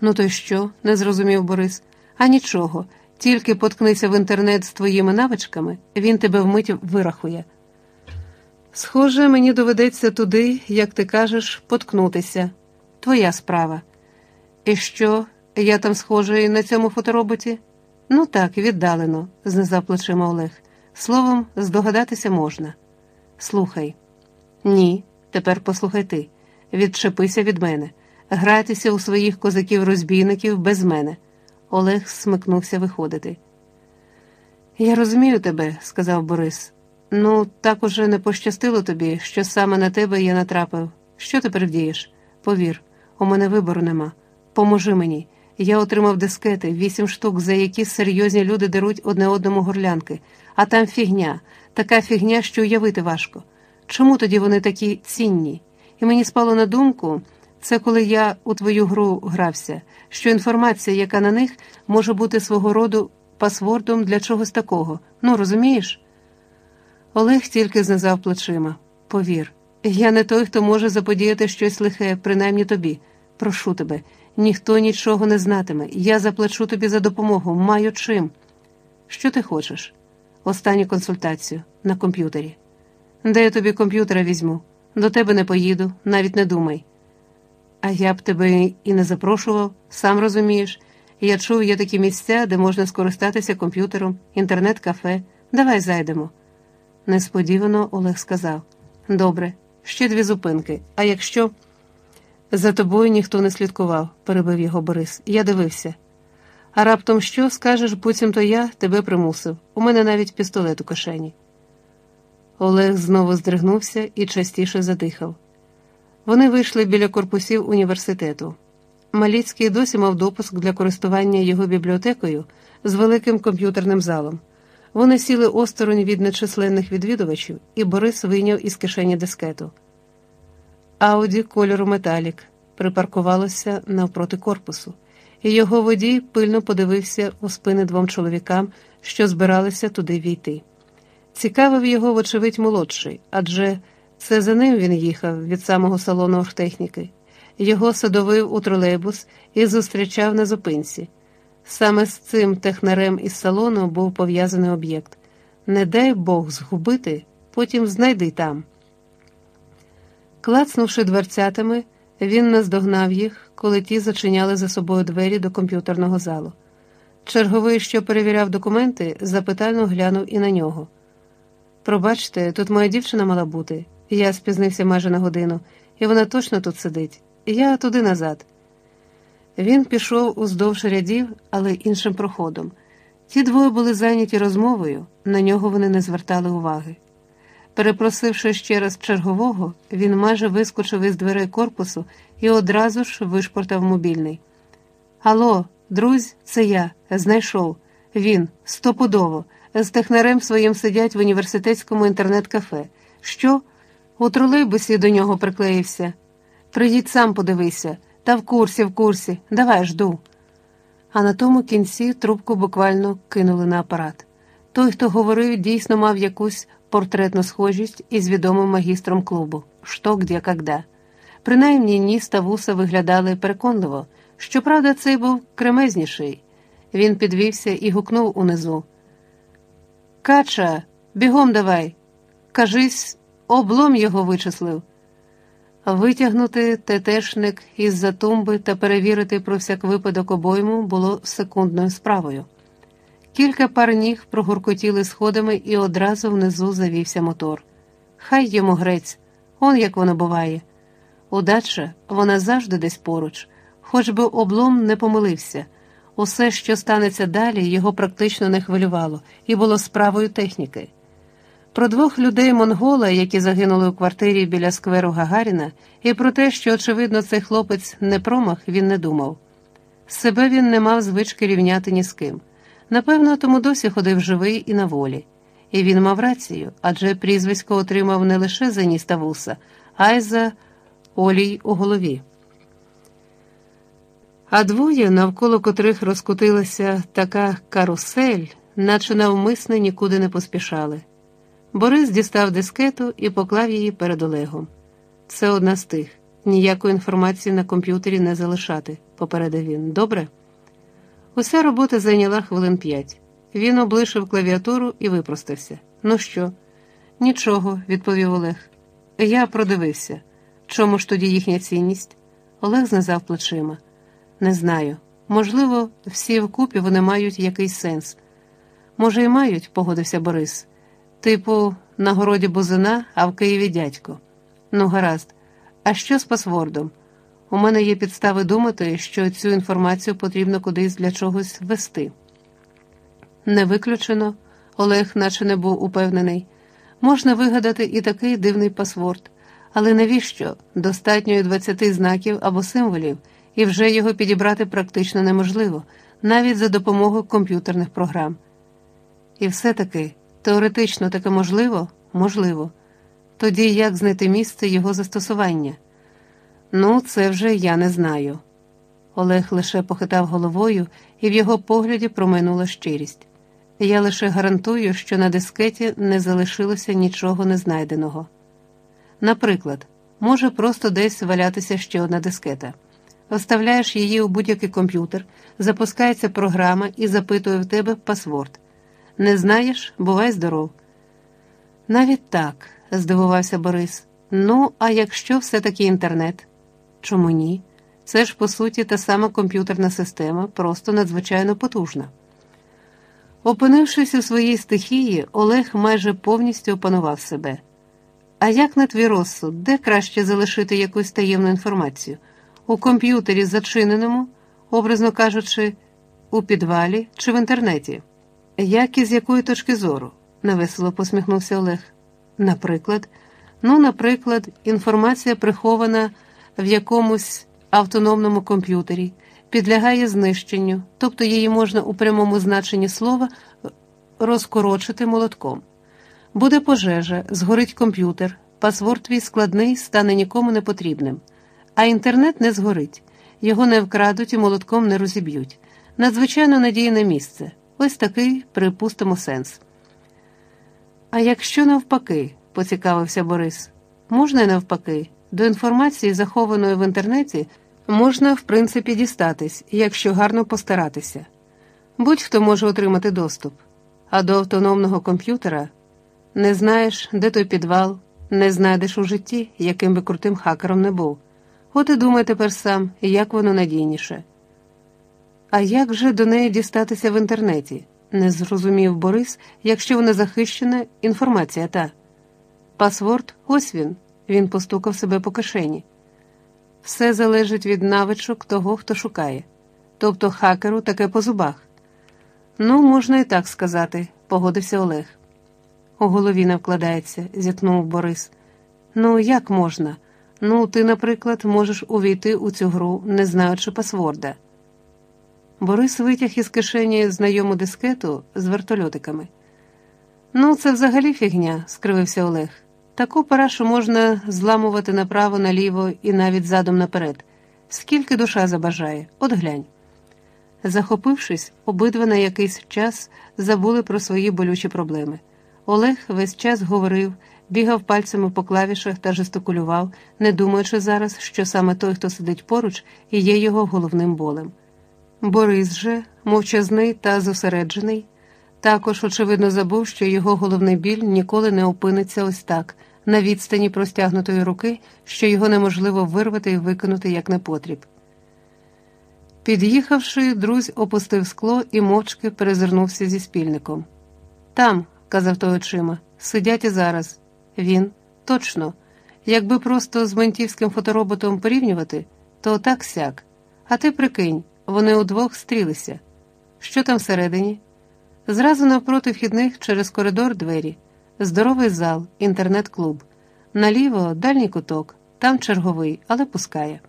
Ну, то й що? не зрозумів Борис. А нічого, тільки поткнися в інтернет з твоїми навичками, він тебе вмить вирахує. Схоже, мені доведеться туди, як ти кажеш, поткнутися. Твоя справа. І що, я там схожий на цьому фотороботі? Ну так, віддалено, знизав плечима Олег. Словом, здогадатися можна. Слухай. Ні, тепер послухай ти. Відчепися від мене, гратися у своїх козаків-розбійників без мене. Олег смикнувся виходити. Я розумію тебе, сказав Борис. Ну, так уже не пощастило тобі, що саме на тебе я натрапив. Що тепер вдієш? Повір, у мене вибору нема. Поможи мені. Я отримав дискети, вісім штук, за які серйозні люди даруть одне одному горлянки, а там фігня, така фігня, що уявити важко. Чому тоді вони такі цінні? І мені спало на думку, це коли я у твою гру грався, що інформація, яка на них, може бути свого роду пасвордом для чогось такого. Ну, розумієш? Олег тільки знизав плечима. Повір, я не той, хто може заподіяти щось лихе, принаймні тобі. Прошу тебе, ніхто нічого не знатиме. Я заплачу тобі за допомогу, маю чим. Що ти хочеш? Останню консультацію на комп'ютері. Де я тобі комп'ютера візьму? До тебе не поїду, навіть не думай. А я б тебе і не запрошував, сам розумієш. Я чув, є такі місця, де можна скористатися комп'ютером, інтернет-кафе. Давай зайдемо. Несподівано Олег сказав: Добре, ще дві зупинки. А якщо за тобою ніхто не слідкував, перебив його Борис. Я дивився. А раптом що скажеш, буцімто я тебе примусив. У мене навіть пістолет у кишені. Олег знову здригнувся і частіше задихав. Вони вийшли біля корпусів університету. Маліцький досі мав допуск для користування його бібліотекою з великим комп'ютерним залом. Вони сіли осторонь від нечисленних відвідувачів, і Борис вийняв із кишені дискету. Ауді кольору Металік припаркувалося навпроти корпусу, і його водій пильно подивився у спини двом чоловікам, що збиралися туди війти. Цікавив його, вочевидь, молодший, адже це за ним він їхав від самого салону оргтехніки. Його садовив у тролейбус і зустрічав на зупинці. Саме з цим технарем із салону був пов'язаний об'єкт. Не дай Бог згубити, потім знайди там. Клацнувши дверцятами, він наздогнав їх, коли ті зачиняли за собою двері до комп'ютерного залу. Черговий, що перевіряв документи, запитально глянув і на нього. Пробачте, тут моя дівчина мала бути. Я спізнився майже на годину, і вона точно тут сидить. Я туди назад. Він пішов уздовж рядів, але іншим проходом. Ті двоє були зайняті розмовою, на нього вони не звертали уваги. Перепросивши ще раз чергового, він майже вискочив із дверей корпусу і одразу ж вишпортав мобільний. Алло, друзь, це я, знайшов. Він стопудово, з технарем своїм сидять в університетському інтернет-кафе. Що? У тролейбусі до нього приклеївся. Прийдіть сам подивися, та в курсі, в курсі, давай жду. А на тому кінці трубку буквально кинули на апарат. Той, хто говорив, дійсно мав якусь портретну схожість із відомим магістром клубу «Що, где, когда». Принаймні ніс та вуса виглядали переконливо. Щоправда, цей був кремезніший. Він підвівся і гукнув унизу. Кача, бігом давай. Кажись, облом його вичислив. Витягнути тетешник із за тумби та перевірити про всяк випадок обойму було секундною справою. Кілька пар ніг прогуркотіли сходами і одразу внизу завівся мотор. Хай йому грець, он як воно буває. Удача, вона завжди десь поруч, хоч би облом не помилився. Усе, що станеться далі, його практично не хвилювало і було справою техніки. Про двох людей Монгола, які загинули у квартирі біля скверу Гагаріна, і про те, що, очевидно, цей хлопець не промах, він не думав. Себе він не мав звички рівняти ні з ким. Напевно, тому досі ходив живий і на волі. І він мав рацію, адже прізвисько отримав не лише за ніс та вуса, а й за олій у голові. А двоє, навколо котрих розкотилася така карусель, наче навмисне нікуди не поспішали. Борис дістав дискету і поклав її перед Олегом. Це одна з тих, ніякої інформації на комп'ютері не залишати. попередив він. Добре? Уся робота зайняла хвилин п'ять. Він облишив клавіатуру і випростався. Ну що? Нічого, відповів Олег. Я продивився. Чому ж тоді їхня цінність? Олег знизав плечима. Не знаю. Можливо, всі вкупі вони мають якийсь сенс. Може, і мають, погодився Борис. Типу, на городі бузина, а в Києві дядько. Ну, гаразд. А що з пасвордом? У мене є підстави думати, що цю інформацію потрібно кудись для чогось ввести. Не виключено, Олег, наче не був упевнений. Можна вигадати і такий дивний пасворд, але навіщо? Достатньо 20 знаків або символів, і вже його підібрати практично неможливо, навіть за допомогою комп'ютерних програм. І все-таки теоретично таке можливо? Можливо. Тоді як знайти місце його застосування? Ну, це вже я не знаю. Олег лише похитав головою, і в його погляді проминула щирість. Я лише гарантую, що на дискеті не залишилося нічого незнайденого. Наприклад, може просто десь валятися ще одна дискета. Вставляєш її у будь-який комп'ютер, запускається програма і запитує в тебе пасворд. Не знаєш, бувай здоров. Навіть так, здивувався Борис. Ну, а якщо все-таки інтернет? Чому ні? Це ж, по суті, та сама комп'ютерна система, просто надзвичайно потужна. Опинившись у своїй стихії, Олег майже повністю опанував себе. А як на твій розсуд, де краще залишити якусь таємну інформацію? У комп'ютері зачиненому, образно кажучи, у підвалі чи в інтернеті? Як і з якої точки зору? невесело посміхнувся Олег. Наприклад, ну, наприклад, інформація прихована в якомусь автономному комп'ютері, підлягає знищенню, тобто її можна у прямому значенні слова розкорочити молотком. Буде пожежа, згорить комп'ютер, пасворд твій складний стане нікому не потрібним, а інтернет не згорить, його не вкрадуть і молотком не розіб'ють. Надзвичайно надійне місце. Ось такий, припустимо, сенс. А якщо навпаки, поцікавився Борис, можна й навпаки, до інформації, захованої в інтернеті, можна, в принципі, дістатись, якщо гарно постаратися. Будь-хто може отримати доступ, а до автономного комп'ютера не знаєш, де той підвал, не знайдеш у житті, яким би крутим хакером не був. От і думай тепер сам, як воно надійніше. А як же до неї дістатися в інтернеті? не зрозумів Борис, якщо вона захищена, інформація та. Пасворд ось він. Він постукав себе по кишені. Все залежить від навичок того, хто шукає, тобто хакеру таке по зубах. Ну, можна і так сказати, погодився Олег. У голові не вкладається, зітхнув Борис. Ну, як можна? Ну, ти, наприклад, можеш увійти у цю гру, не знаючи пасворда. Борис витяг із кишені знайому дискету з вертольотиками. Ну, це взагалі фігня, скривився Олег. Таку парашу можна зламувати направо, наліво і навіть задом наперед, скільки душа забажає, от глянь. Захопившись, обидва на якийсь час забули про свої болючі проблеми. Олег весь час говорив, бігав пальцями по клавішах та жестикулював, не думаючи зараз, що саме той, хто сидить поруч, і є його головним болем. Борис же, мовчазний та зосереджений, також, очевидно, забув, що його головний біль ніколи не опиниться ось так, на відстані простягнутої руки, що його неможливо вирвати і викинути як непотріб. Під'їхавши, друзь опустив скло і мовчки перезирнувся зі спільником. Там, казав той очима, сидять і зараз. Він точно. Якби просто з ментівським фотороботом порівнювати, то так сяк. А ти прикинь, вони удвох стрілися. Що там всередині? Зразу навпроти вхідних через коридор двері, здоровий зал, інтернет-клуб. Наліво дальній куток, там черговий, але пускає.